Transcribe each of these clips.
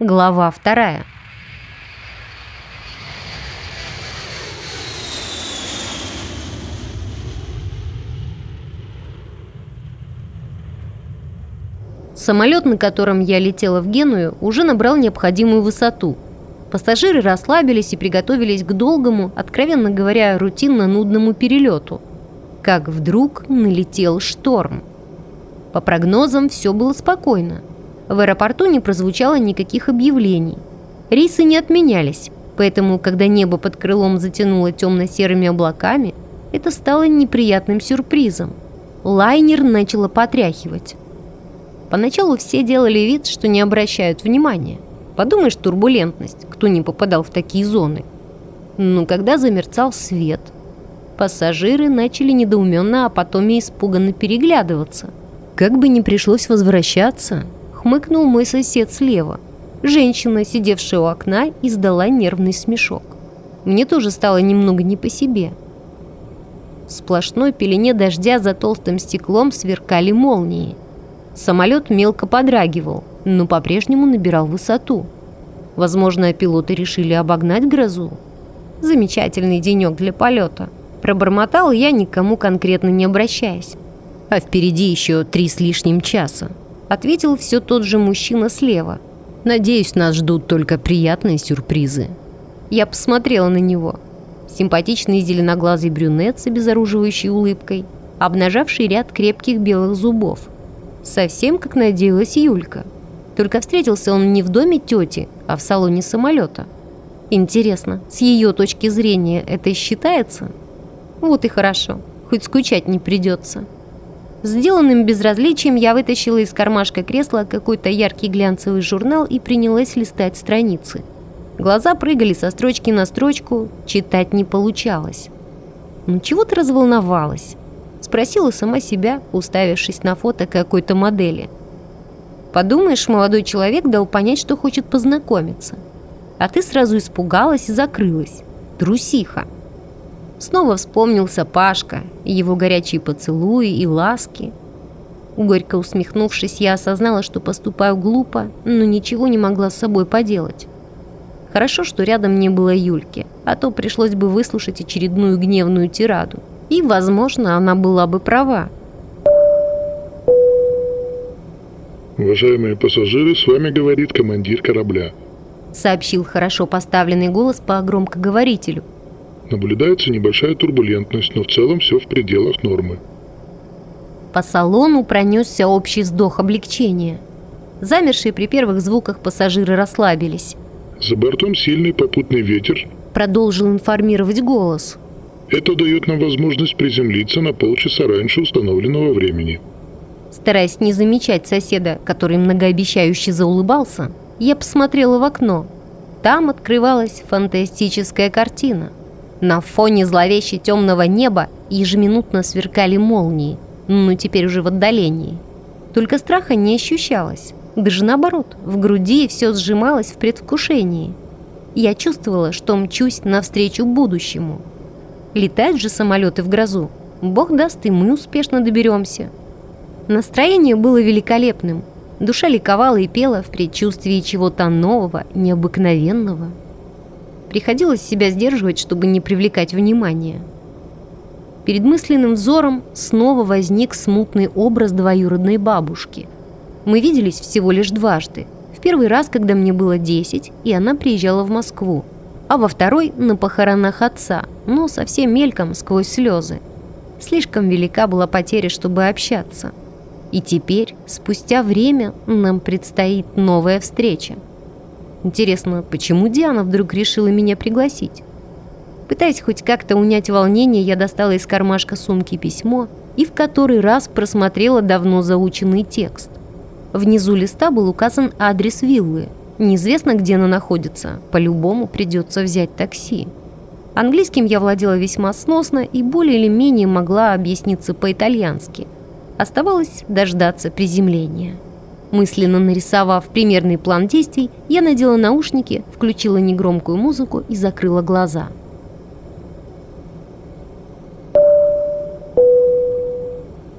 Глава вторая. Самолет, на котором я летела в Геную, уже набрал необходимую высоту. Пассажиры расслабились и приготовились к долгому, откровенно говоря, рутинно-нудному перелету. Как вдруг налетел шторм. По прогнозам, все было спокойно. В аэропорту не прозвучало никаких объявлений. Рейсы не отменялись, поэтому, когда небо под крылом затянуло темно-серыми облаками, это стало неприятным сюрпризом. Лайнер начало потряхивать. Поначалу все делали вид, что не обращают внимания. Подумаешь, турбулентность, кто не попадал в такие зоны. Но когда замерцал свет, пассажиры начали недоуменно, а потом и испуганно переглядываться. Как бы не пришлось возвращаться, хмыкнул мой сосед слева. Женщина, сидевшая у окна, издала нервный смешок. Мне тоже стало немного не по себе. В сплошной пелене дождя за толстым стеклом сверкали молнии – Самолет мелко подрагивал, но по-прежнему набирал высоту. Возможно, пилоты решили обогнать грозу. Замечательный денек для полета. Пробормотал я, никому конкретно не обращаясь. А впереди еще три с лишним часа. Ответил все тот же мужчина слева. Надеюсь, нас ждут только приятные сюрпризы. Я посмотрела на него. Симпатичный зеленоглазый брюнет с обезоруживающей улыбкой, обнажавший ряд крепких белых зубов – Совсем как надеялась Юлька. Только встретился он не в доме тети, а в салоне самолета. Интересно, с ее точки зрения это считается? Вот и хорошо, хоть скучать не придется. Сделанным безразличием я вытащила из кармашка кресла какой-то яркий глянцевый журнал и принялась листать страницы. Глаза прыгали со строчки на строчку, читать не получалось. Ну чего ты разволновалась? Спросила сама себя, уставившись на фото какой-то модели. Подумаешь, молодой человек дал понять, что хочет познакомиться. А ты сразу испугалась и закрылась. Трусиха. Снова вспомнился Пашка, его горячие поцелуи и ласки. Горько усмехнувшись, я осознала, что поступаю глупо, но ничего не могла с собой поделать. Хорошо, что рядом не было Юльки, а то пришлось бы выслушать очередную гневную тираду. И, возможно, она была бы права. Уважаемые пассажиры, с вами говорит командир корабля. Сообщил хорошо поставленный голос по громкоговорителю. Наблюдается небольшая турбулентность, но в целом все в пределах нормы. По салону пронесся общий вздох облегчения. Замершие при первых звуках пассажиры расслабились. За бортом сильный попутный ветер. Продолжил информировать голос. Это дает нам возможность приземлиться на полчаса раньше установленного времени. Стараясь не замечать соседа, который многообещающе заулыбался, я посмотрела в окно. Там открывалась фантастическая картина. На фоне зловеще темного неба ежеминутно сверкали молнии, но теперь уже в отдалении. Только страха не ощущалось. Даже наоборот, в груди все сжималось в предвкушении. Я чувствовала, что мчусь навстречу будущему – Летают же самолеты в грозу. Бог даст, и мы успешно доберемся. Настроение было великолепным. Душа ликовала и пела в предчувствии чего-то нового, необыкновенного. Приходилось себя сдерживать, чтобы не привлекать внимания. Перед мысленным взором снова возник смутный образ двоюродной бабушки. Мы виделись всего лишь дважды. В первый раз, когда мне было 10, и она приезжала в Москву а во второй на похоронах отца, но совсем мельком сквозь слезы. Слишком велика была потеря, чтобы общаться. И теперь, спустя время, нам предстоит новая встреча. Интересно, почему Диана вдруг решила меня пригласить? Пытаясь хоть как-то унять волнение, я достала из кармашка сумки письмо и в который раз просмотрела давно заученный текст. Внизу листа был указан адрес виллы – Неизвестно, где она находится. По-любому придется взять такси. Английским я владела весьма сносно и более или менее могла объясниться по-итальянски. Оставалось дождаться приземления. Мысленно нарисовав примерный план действий, я надела наушники, включила негромкую музыку и закрыла глаза.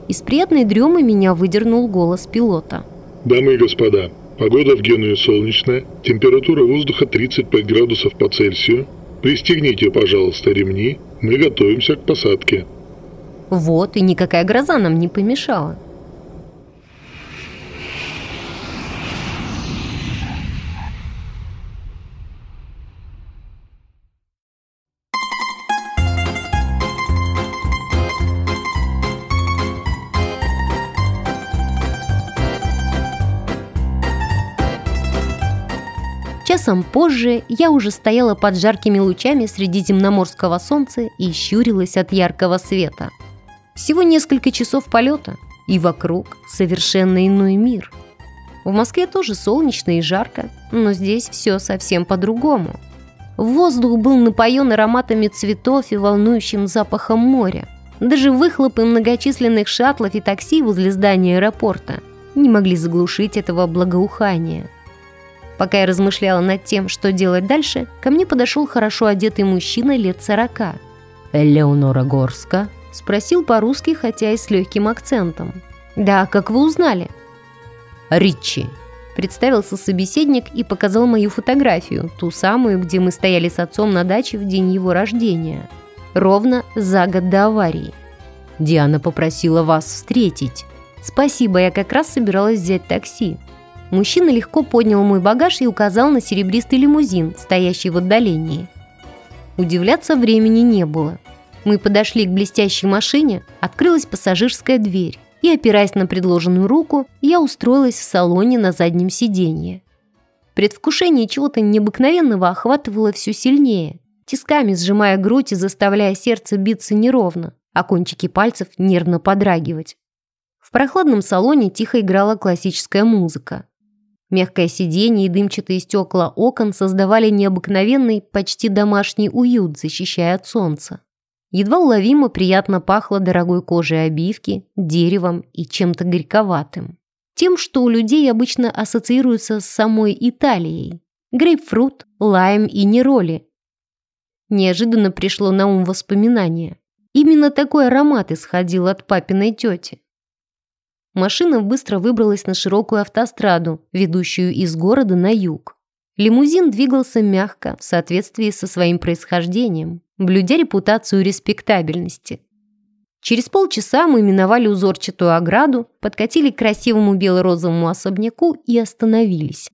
Из приятной дремы меня выдернул голос пилота. «Дамы и господа, Погода в Генуе солнечная, температура воздуха 35 градусов по Цельсию. Пристегните, пожалуйста, ремни, мы готовимся к посадке. Вот, и никакая гроза нам не помешала. Часом позже я уже стояла под жаркими лучами среди земноморского солнца и щурилась от яркого света. Всего несколько часов полета, и вокруг совершенно иной мир. В Москве тоже солнечно и жарко, но здесь все совсем по-другому. Воздух был напоен ароматами цветов и волнующим запахом моря. Даже выхлопы многочисленных шаттлов и такси возле здания аэропорта не могли заглушить этого благоухания – Пока я размышляла над тем, что делать дальше, ко мне подошел хорошо одетый мужчина лет сорока. «Элеонора Горска?» – спросил по-русски, хотя и с легким акцентом. «Да, как вы узнали?» «Ричи», – представился собеседник и показал мою фотографию, ту самую, где мы стояли с отцом на даче в день его рождения. Ровно за год до аварии. «Диана попросила вас встретить». «Спасибо, я как раз собиралась взять такси», Мужчина легко поднял мой багаж и указал на серебристый лимузин, стоящий в отдалении. Удивляться времени не было. Мы подошли к блестящей машине, открылась пассажирская дверь, и, опираясь на предложенную руку, я устроилась в салоне на заднем сиденье. Предвкушение чего-то необыкновенного охватывало все сильнее, тисками сжимая грудь и заставляя сердце биться неровно, а кончики пальцев нервно подрагивать. В прохладном салоне тихо играла классическая музыка. Мягкое сиденье и дымчатые стекла окон создавали необыкновенный, почти домашний уют, защищая от солнца. Едва уловимо приятно пахло дорогой кожей обивки, деревом и чем-то горьковатым. Тем, что у людей обычно ассоциируется с самой Италией. Грейпфрут, лайм и нероли. Неожиданно пришло на ум воспоминание. Именно такой аромат исходил от папиной тети. Машина быстро выбралась на широкую автостраду, ведущую из города на юг. Лимузин двигался мягко, в соответствии со своим происхождением, блюдя репутацию респектабельности. Через полчаса мы миновали узорчатую ограду, подкатили к красивому бело-розовому особняку и остановились.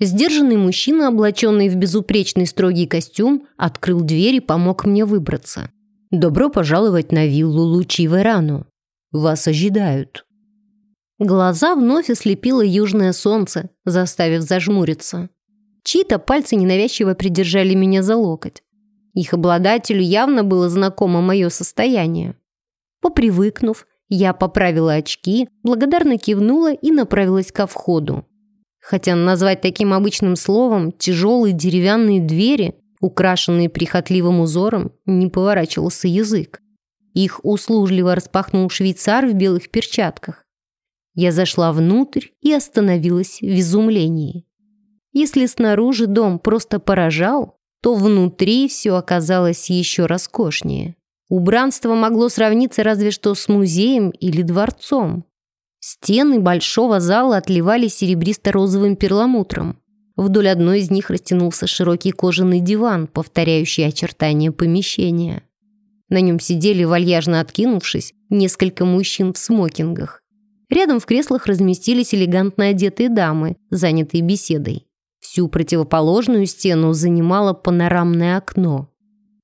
Сдержанный мужчина, облаченный в безупречный строгий костюм, открыл дверь и помог мне выбраться. «Добро пожаловать на виллу Лучи Верану. Вас ожидают». Глаза вновь ослепило южное солнце, заставив зажмуриться. Чьи-то пальцы ненавязчиво придержали меня за локоть. Их обладателю явно было знакомо мое состояние. Попривыкнув, я поправила очки, благодарно кивнула и направилась ко входу. Хотя назвать таким обычным словом тяжелые деревянные двери, украшенные прихотливым узором, не поворачивался язык. Их услужливо распахнул швейцар в белых перчатках. Я зашла внутрь и остановилась в изумлении. Если снаружи дом просто поражал, то внутри все оказалось еще роскошнее. Убранство могло сравниться разве что с музеем или дворцом. Стены большого зала отливали серебристо-розовым перламутром. Вдоль одной из них растянулся широкий кожаный диван, повторяющий очертания помещения. На нем сидели, вальяжно откинувшись, несколько мужчин в смокингах. Рядом в креслах разместились элегантно одетые дамы, занятые беседой. Всю противоположную стену занимало панорамное окно.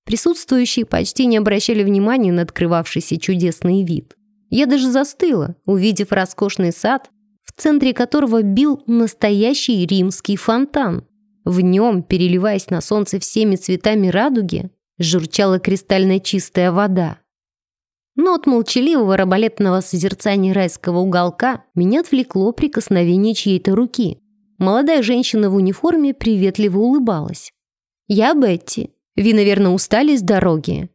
Присутствующие почти не обращали внимания на открывавшийся чудесный вид. Я даже застыла, увидев роскошный сад, в центре которого бил настоящий римский фонтан. В нем, переливаясь на солнце всеми цветами радуги, журчала кристально чистая вода. Но от молчаливого раболепного созерцания райского уголка меня отвлекло прикосновение чьей-то руки. Молодая женщина в униформе приветливо улыбалась. «Я Бетти. Вы, наверное, устали с дороги?»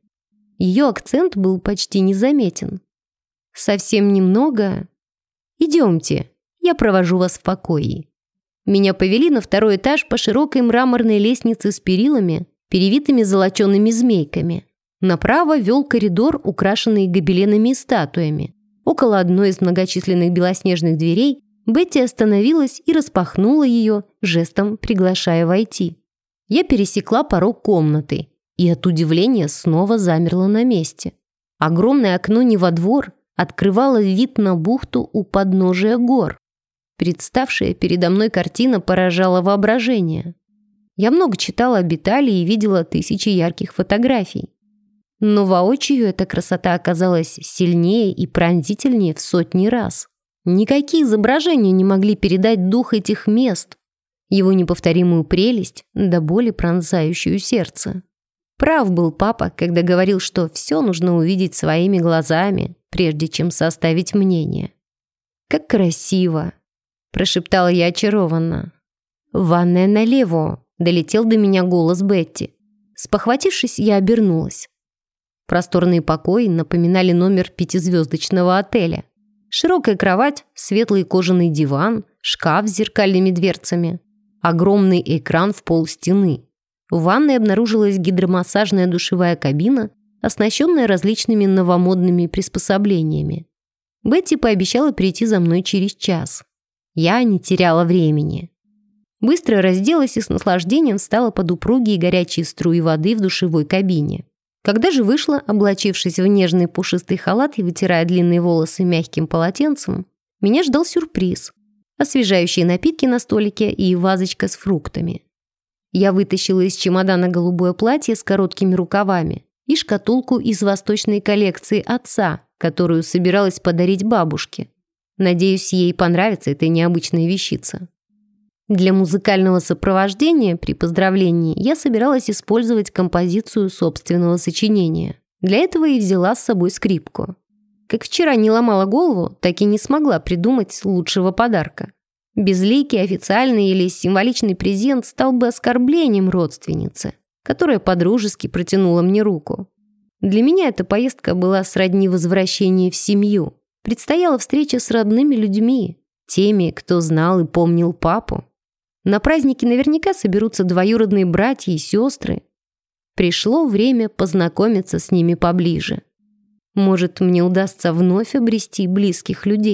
Ее акцент был почти незаметен. «Совсем немного. Идемте, я провожу вас в покое». Меня повели на второй этаж по широкой мраморной лестнице с перилами, перевитыми золочеными змейками – Направо вел коридор, украшенный гобеленами и статуями. Около одной из многочисленных белоснежных дверей Бетти остановилась и распахнула ее, жестом приглашая войти. Я пересекла порог комнаты и от удивления снова замерла на месте. Огромное окно не во двор открывало вид на бухту у подножия гор. Представшая передо мной картина поражала воображение. Я много читала об Италии и видела тысячи ярких фотографий. Но воочию эта красота оказалась сильнее и пронзительнее в сотни раз. Никакие изображения не могли передать дух этих мест, его неповторимую прелесть, да боли пронзающую сердце. Прав был папа, когда говорил, что все нужно увидеть своими глазами, прежде чем составить мнение. «Как красиво!» – прошептала я очарованно. «Ванная налево!» – долетел до меня голос Бетти. Спохватившись, я обернулась. Просторные покои напоминали номер пятизвездочного отеля. Широкая кровать, светлый кожаный диван, шкаф с зеркальными дверцами – огромный экран в пол стены. В ванной обнаружилась гидромассажная душевая кабина, оснащенная различными новомодными приспособлениями. Бетти пообещала прийти за мной через час. Я не теряла времени. Быстро разделась и с наслаждением встала под упругие горячие струи воды в душевой кабине. Когда же вышла, облачившись в нежный пушистый халат и вытирая длинные волосы мягким полотенцем, меня ждал сюрприз освежающие напитки на столике и вазочка с фруктами. Я вытащила из чемодана голубое платье с короткими рукавами и шкатулку из восточной коллекции отца, которую собиралась подарить бабушке. Надеюсь, ей понравится эта необычная вещица. Для музыкального сопровождения при поздравлении я собиралась использовать композицию собственного сочинения. Для этого и взяла с собой скрипку. Как вчера не ломала голову, так и не смогла придумать лучшего подарка. Безликий, официальный или символичный презент стал бы оскорблением родственницы, которая подружески протянула мне руку. Для меня эта поездка была сродни возвращения в семью. Предстояла встреча с родными людьми, теми, кто знал и помнил папу. На празднике наверняка соберутся двоюродные братья и сестры. Пришло время познакомиться с ними поближе. Может, мне удастся вновь обрести близких людей.